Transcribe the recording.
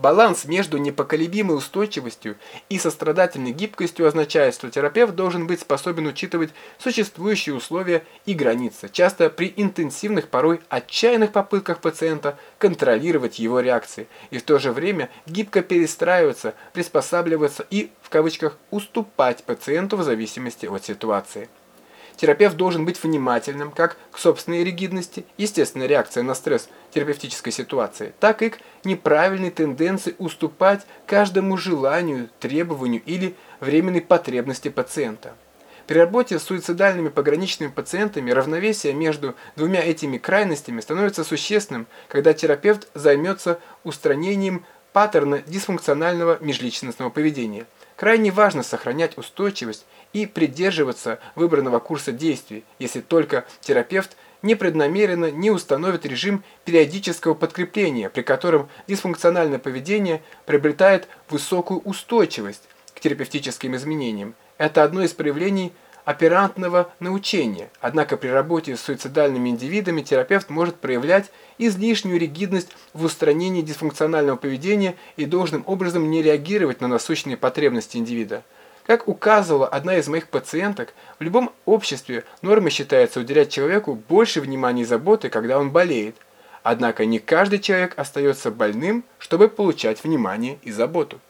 Баланс между непоколебимой устойчивостью и сострадательной гибкостью означает, что терапевт должен быть способен учитывать существующие условия и границы, часто при интенсивных, порой отчаянных попытках пациента контролировать его реакции, и в то же время гибко перестраиваться, приспосабливаться и, в кавычках, уступать пациенту в зависимости от ситуации. Терапевт должен быть внимательным как к собственной ригидности, естественной реакции на стресс терапевтической ситуации, так и к неправильной тенденции уступать каждому желанию, требованию или временной потребности пациента. При работе с суицидальными пограничными пациентами равновесие между двумя этими крайностями становится существенным, когда терапевт займется устранением паттерна дисфункционального межличностного поведения. Крайне важно сохранять устойчивость и придерживаться выбранного курса действий, если только терапевт непреднамеренно не установит режим периодического подкрепления, при котором дисфункциональное поведение приобретает высокую устойчивость к терапевтическим изменениям. Это одно из проявлений оперантного научения. Однако при работе с суицидальными индивидами терапевт может проявлять излишнюю ригидность в устранении дисфункционального поведения и должным образом не реагировать на насущные потребности индивида. Как указывала одна из моих пациенток, в любом обществе нормой считается уделять человеку больше внимания и заботы, когда он болеет. Однако не каждый человек остается больным, чтобы получать внимание и заботу.